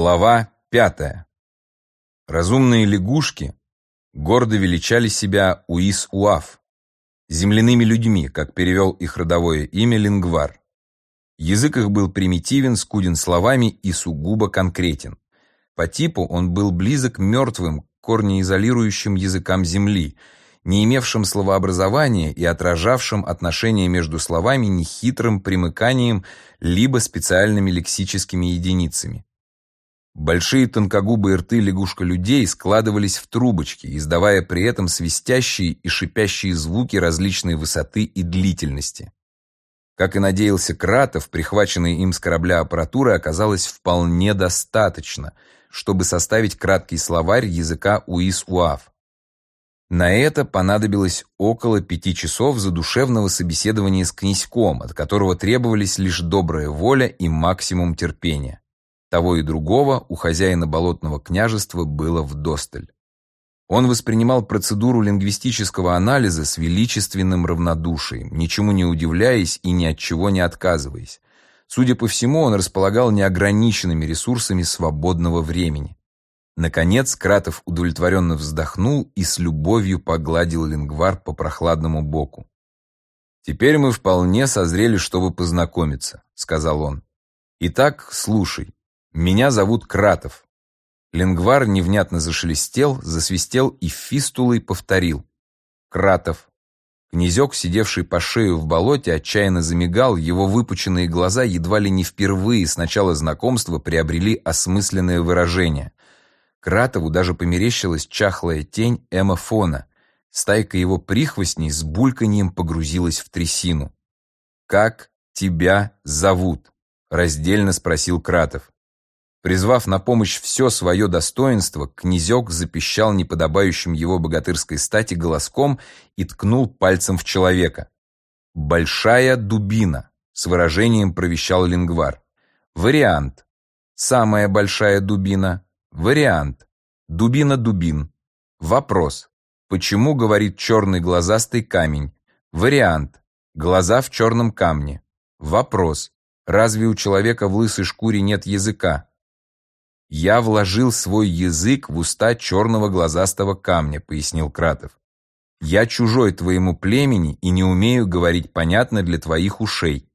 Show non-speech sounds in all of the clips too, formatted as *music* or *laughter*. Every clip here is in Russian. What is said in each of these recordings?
Глава пятая. Разумные лягушки гордо величали себя Уис-Уаф, земляными людьми, как перевел их родовое имя Лингвар. Язык их был примитивен, скуден словами и сугубо конкретен. По типу он был близок мертвым, корнеизолирующим языкам Земли, не имевшим словообразования и отражавшим отношения между словами нехитрым примыканием либо специальными лексическими единицами. Большие тонкогубые рты лягушка-людей складывались в трубочки, издавая при этом свистящие и шипящие звуки различной высоты и длительности. Как и надеялся Кратов, прихваченной им с корабля аппаратуры оказалось вполне достаточно, чтобы составить краткий словарь языка УИС-УАФ. На это понадобилось около пяти часов задушевного собеседования с князьком, от которого требовались лишь добрая воля и максимум терпения. Того и другого у хозяина болотного княжества было вдосталь. Он воспринимал процедуру лингвистического анализа с величественным равнодушием, ничему не удивляясь и ни от чего не отказываясь. Судя по всему, он располагал неограниченными ресурсами свободного времени. Наконец, Кратов удовлетворенно вздохнул и с любовью погладил лингвар по прохладному боку. «Теперь мы вполне созрели, чтобы познакомиться», — сказал он. «Итак, слушай. Меня зовут Кратов. Лингвар невнятно зашелестел, засвистел и фистулой повторил. Кратов. Князек, сидевший по шею в болоте, отчаянно замигал, его выпученные глаза едва ли не впервые с начала знакомства приобрели осмысленное выражение. Кратову даже померещилась чахлая тень Эмма Фона. Стайка его прихвостней с бульканьем погрузилась в трясину. «Как тебя зовут?» — раздельно спросил Кратов. Призвав на помощь все свое достоинство, князек запищал неподобающим его богатырской стати голоском и ткнул пальцем в человека. «Большая дубина», — с выражением провещал лингвар. «Вариант. Самая большая дубина. Вариант. Дубина дубин. Вопрос. Почему говорит черный глазастый камень? Вариант. Глаза в черном камне. Вопрос. Разве у человека в лысой шкуре нет языка? «Я вложил свой язык в уста черного глазастого камня», — пояснил Кратов. «Я чужой твоему племени и не умею говорить понятно для твоих ушей».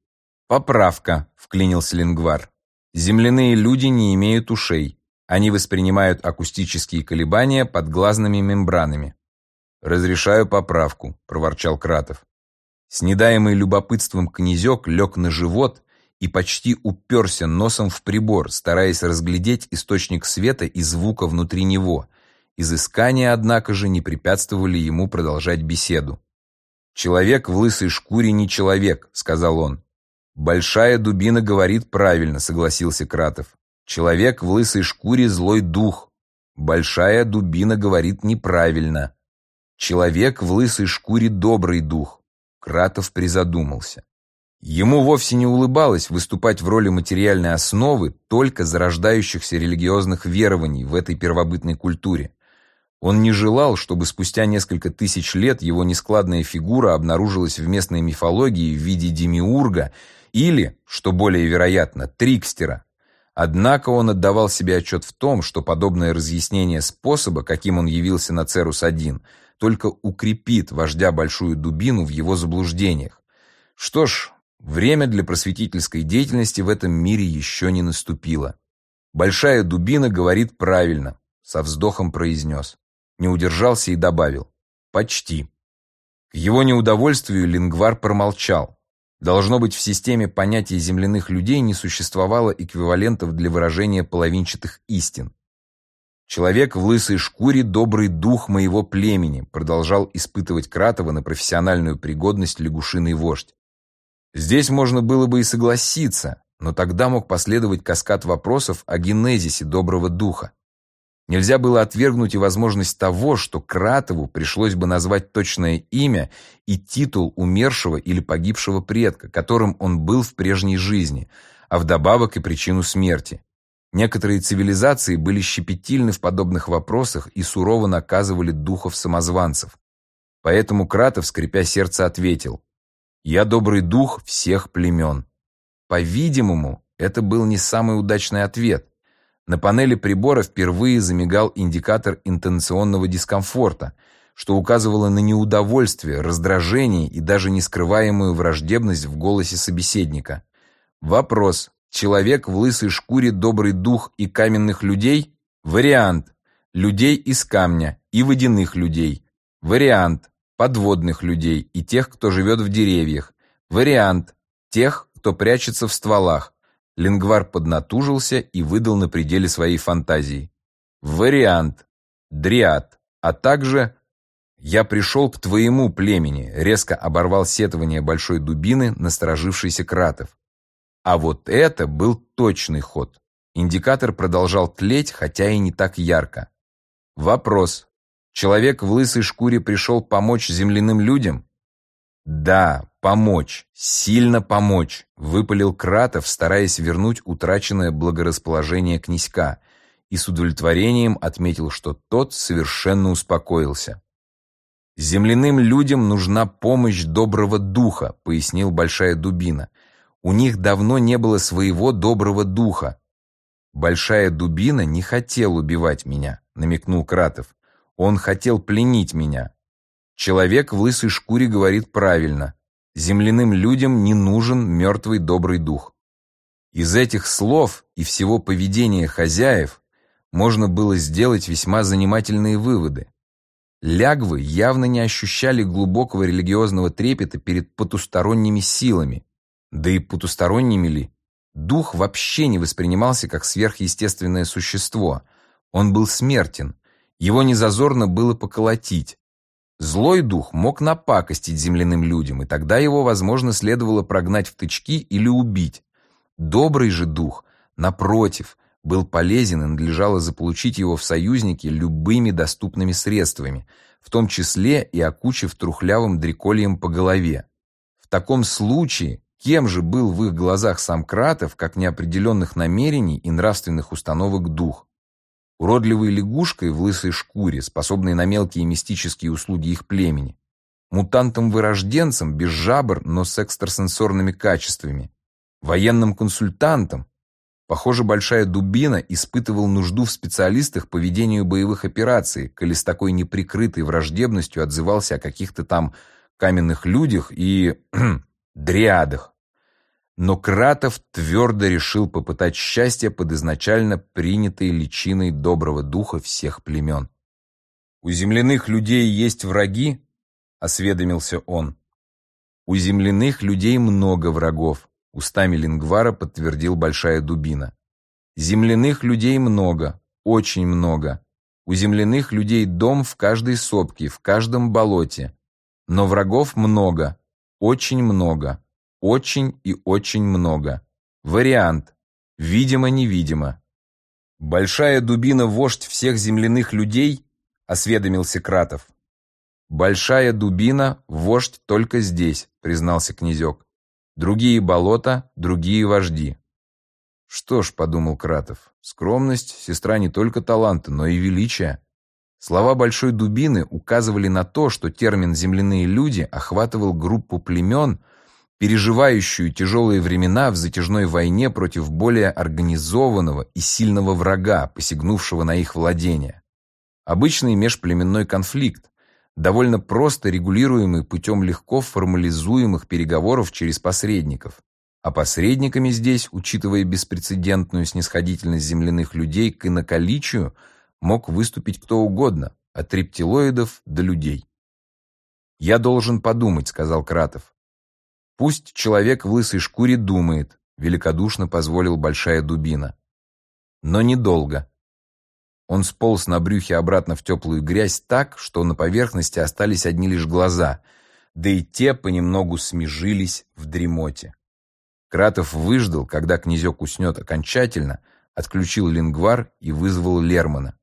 «Поправка», — вклинился Лингвар. «Земляные люди не имеют ушей. Они воспринимают акустические колебания под глазными мембранами». «Разрешаю поправку», — проворчал Кратов. С недаемый любопытством князек лег на живот и почти уперся носом в прибор, стараясь разглядеть источник света и звука внутри него. Изыскания, однако же, не препятствовали ему продолжать беседу. «Человек в лысой шкуре не человек», — сказал он. «Большая дубина говорит правильно», — согласился Кратов. «Человек в лысой шкуре злой дух. Большая дубина говорит неправильно. Человек в лысой шкуре добрый дух». Кратов призадумался. Ему вовсе не улыбалось выступать в роли материальной основы только зарождающихся религиозных верований в этой первобытной культуре. Он не желал, чтобы спустя несколько тысяч лет его нескладная фигура обнаружилась в местной мифологии в виде демиурга или, что более вероятно, трикстера. Однако он отдавал себе отчет в том, что подобное разъяснение способа, каким он явился на Церус-1, только укрепит вождя Большую Дубину в его заблуждениях. Что ж, Время для просветительской деятельности в этом мире еще не наступило. Большая дубина говорит правильно, со вздохом произнес. Не удержался и добавил. Почти. К его неудовольствию Лингвар промолчал. Должно быть, в системе понятий земляных людей не существовало эквивалентов для выражения половинчатых истин. «Человек в лысой шкуре – добрый дух моего племени», продолжал испытывать Кратова на профессиональную пригодность лягушиный вождь. Здесь можно было бы и согласиться, но тогда мог последовать каскад вопросов о генезисе доброго духа. Нельзя было отвергнуть и возможность того, что Кратову пришлось бы назвать точное имя и титул умершего или погибшего предка, которым он был в прежней жизни, а вдобавок и причину смерти. Некоторые цивилизации были щепетильны в подобных вопросах и сурово наказывали духов-самозванцев. Поэтому Кратов, скрипя сердце, ответил я добрый дух всех племен. По-видимому, это был не самый удачный ответ. На панели прибора впервые замигал индикатор интонационного дискомфорта, что указывало на неудовольствие, раздражение и даже нескрываемую враждебность в голосе собеседника. Вопрос. Человек в лысой шкуре добрый дух и каменных людей? Вариант. Людей из камня и водяных людей. Вариант. Подводных людей и тех, кто живет в деревьях. Вариант. Тех, кто прячется в стволах. Лингвар поднатужился и выдал на пределе своей фантазии. Вариант. Дриад. А также «Я пришел к твоему племени», — резко оборвал сетование большой дубины насторожившийся Кратов. А вот это был точный ход. Индикатор продолжал тлеть, хотя и не так ярко. Вопрос. Человек в лысой шкуре пришел помочь земляным людям? Да, помочь, сильно помочь, выпалил Кратов, стараясь вернуть утраченное благорасположение князька, и с удовлетворением отметил, что тот совершенно успокоился. «Земляным людям нужна помощь доброго духа», — пояснил Большая Дубина. «У них давно не было своего доброго духа». «Большая Дубина не хотел убивать меня», — намекнул Кратов. «Он хотел пленить меня». Человек в лысой шкуре говорит правильно. Земляным людям не нужен мертвый добрый дух. Из этих слов и всего поведения хозяев можно было сделать весьма занимательные выводы. Лягвы явно не ощущали глубокого религиозного трепета перед потусторонними силами. Да и потусторонними ли? Дух вообще не воспринимался как сверхъестественное существо. Он был смертен. Его незазорно было поколотить. Злой дух мог напакостить земляным людям, и тогда его, возможно, следовало прогнать в тычки или убить. Добрый же дух, напротив, был полезен и надлежало заполучить его в союзники любыми доступными средствами, в том числе и окучив трухлявым дрекольем по голове. В таком случае, кем же был в их глазах сам Кратов, как неопределенных намерений и нравственных установок дух? Уродливой лягушкой в лысой шкуре, способной на мелкие мистические услуги их племени, мутантом-вырожденцем без жабр, но с экстрасенсорными качествами, военным консультантом, Похоже, Большая Дубина испытывал нужду в специалистах по ведению боевых операций, коли с такой неприкрытой враждебностью отзывался о каких-то там каменных людях и *clears throat* дриадах. Но Кратов твердо решил попытать счастье под изначально принятой личиной доброго духа всех племен. «У земляных людей есть враги?» — осведомился он. «У земляных людей много врагов», Устами Лингвара подтвердил Большая Дубина. Земляных людей много, очень много. У земляных людей дом в каждой сопке, в каждом болоте. Но врагов много, очень много, очень и очень много. Вариант. Видимо-невидимо. «Большая дубина – вождь всех земляных людей?» – осведомился Кратов. «Большая дубина – вождь только здесь», – признался князек. Другие болота, другие вожди. Что ж, подумал Кратов, скромность – сестра не только таланта, но и величия. Слова Большой Дубины указывали на то, что термин «земляные люди» охватывал группу племен, переживающую тяжелые времена в затяжной войне против более организованного и сильного врага, посягнувшего на их владение. Обычный межплеменной конфликт, довольно просто регулируемый путем легко формализуемых переговоров через посредников. А посредниками здесь, учитывая беспрецедентную снисходительность земляных людей к иноколичию, мог выступить кто угодно, от рептилоидов до людей. «Я должен подумать», — сказал Кратов. «Пусть человек в лысой шкуре думает», — великодушно позволил Большая Дубина. «Но недолго. Он сполз на брюхе обратно в теплую грязь так, что на поверхности остались одни лишь глаза, да и те понемногу смежились в дремоте. Кратов выждал, когда князек уснет окончательно, отключил лингвар и вызвал Лермана.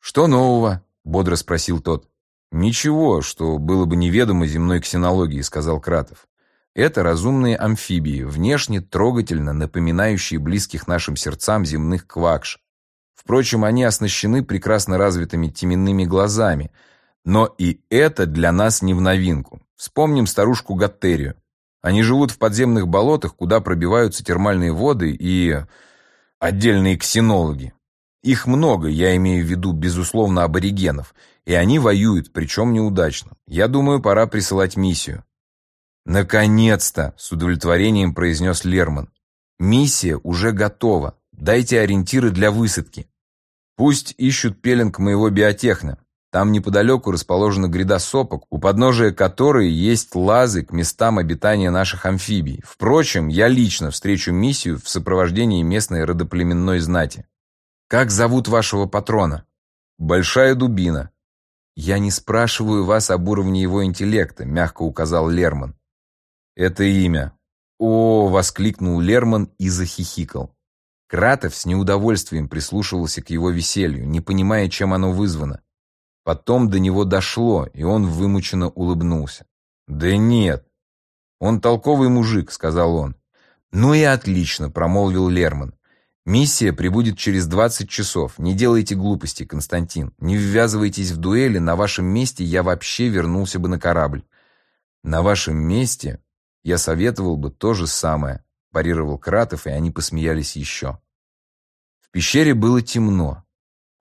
«Что нового?» — бодро спросил тот. «Ничего, что было бы неведомо земной ксенологии», — сказал Кратов. «Это разумные амфибии, внешне трогательно напоминающие близких нашим сердцам земных квакш, Впрочем, они оснащены прекрасно развитыми теменными глазами. Но и это для нас не в новинку. Вспомним старушку Гаттерию. Они живут в подземных болотах, куда пробиваются термальные воды, и... Отдельные ксенологи. Их много, я имею в виду, безусловно, аборигенов, и они воюют, причем неудачно. Я думаю, пора присылать миссию. «Наконец-то!» — с удовлетворением произнес Лерман. «Миссия уже готова. Дайте ориентиры для высадки. Пусть ищут пеленг моего биотехна. Там неподалеку расположена гряда сопок, у подножия которой есть лазы к местам обитания наших амфибий. Впрочем, я лично встречу миссию в сопровождении местной родоплеменной знати. Как зовут вашего патрона? Большая дубина. Я не спрашиваю вас об уровне его интеллекта, мягко указал Лерман. Это имя. О, воскликнул Лерман и захихикал. Кратов с неудовольствием прислушивался к его веселью, не понимая, чем оно вызвано. Потом до него дошло, и он вымученно улыбнулся. «Да нет, он толковый мужик», — сказал он. «Ну и отлично», — промолвил Лерман. «Миссия прибудет через 20 часов. Не делайте глупости, Константин. Не ввязывайтесь в дуэли. На вашем месте я вообще вернулся бы на корабль». «На вашем месте я советовал бы то же самое», — парировал Кратов, и они посмеялись еще. В пещере было темно.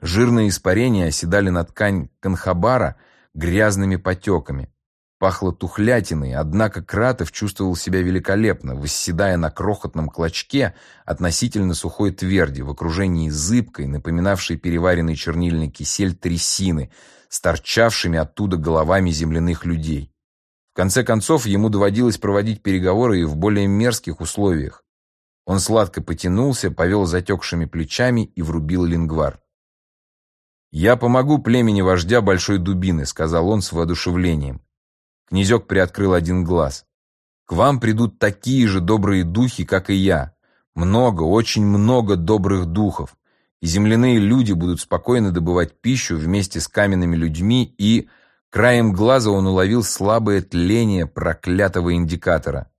Жирные испарения оседали на ткань канхабара грязными потеками. Пахло тухлятиной, однако Кратов чувствовал себя великолепно, восседая на крохотном клочке относительно сухой тверди в окружении зыбкой, напоминавшей переваренный чернильный кисель трясины, с торчавшими оттуда головами земляных людей. Конце концов, ему доводилось проводить переговоры и в более мерзких условиях. Он сладко потянулся, повел затекшими плечами и врубил лингвар. «Я помогу племени вождя Большой Дубины», — сказал он с воодушевлением. Князек приоткрыл один глаз. «К вам придут такие же добрые духи, как и я. Много, очень много добрых духов. И земляные люди будут спокойно добывать пищу вместе с каменными людьми и...» Краем глаза он уловил слабое тление проклятого индикатора.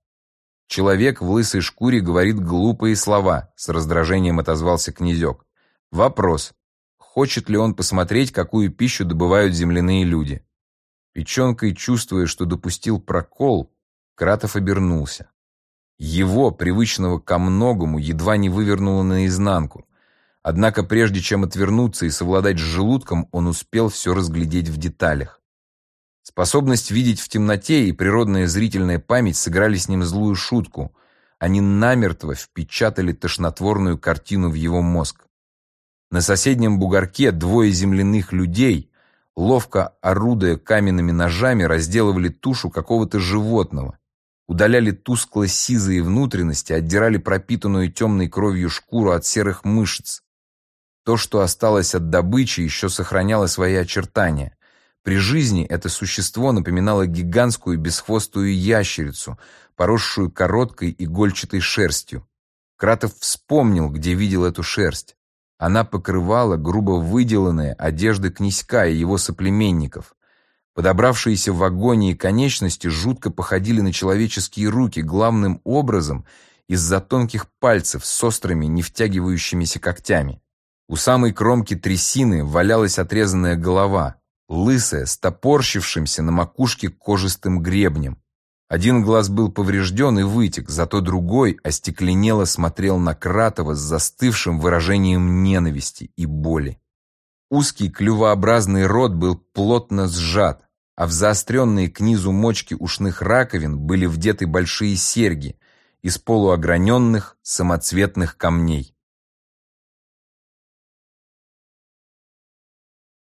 «Человек в лысой шкуре говорит глупые слова», — с раздражением отозвался князек. «Вопрос хочет ли он посмотреть, какую пищу добывают земляные люди. Печенкой, чувствуя, что допустил прокол, Кратов обернулся. Его, привычного ко многому, едва не вывернуло наизнанку. Однако прежде чем отвернуться и совладать с желудком, он успел все разглядеть в деталях. Способность видеть в темноте и природная зрительная память сыграли с ним злую шутку. Они намертво впечатали тошнотворную картину в его мозг. На соседнем бугорке двое земляных людей, ловко орудуя каменными ножами, разделывали тушу какого-то животного, удаляли тускло-сизые внутренности, отдирали пропитанную темной кровью шкуру от серых мышц. То, что осталось от добычи, еще сохраняло свои очертания. При жизни это существо напоминало гигантскую бесхвостую ящерицу, поросшую короткой игольчатой шерстью. Кратов вспомнил, где видел эту шерсть. Она покрывала грубо выделанные одежды князька и его соплеменников. Подобравшиеся в вагоне и конечности жутко походили на человеческие руки, главным образом из-за тонких пальцев с острыми, не втягивающимися когтями. У самой кромки трясины валялась отрезанная голова, лысая, с топорщившимся на макушке кожистым гребнем. Один глаз был поврежден и вытек, зато другой остекленело смотрел на Кратова с застывшим выражением ненависти и боли. Узкий клювообразный рот был плотно сжат, а в заостренные к низу мочки ушных раковин были вдеты большие серьги из полуограненных самоцветных камней.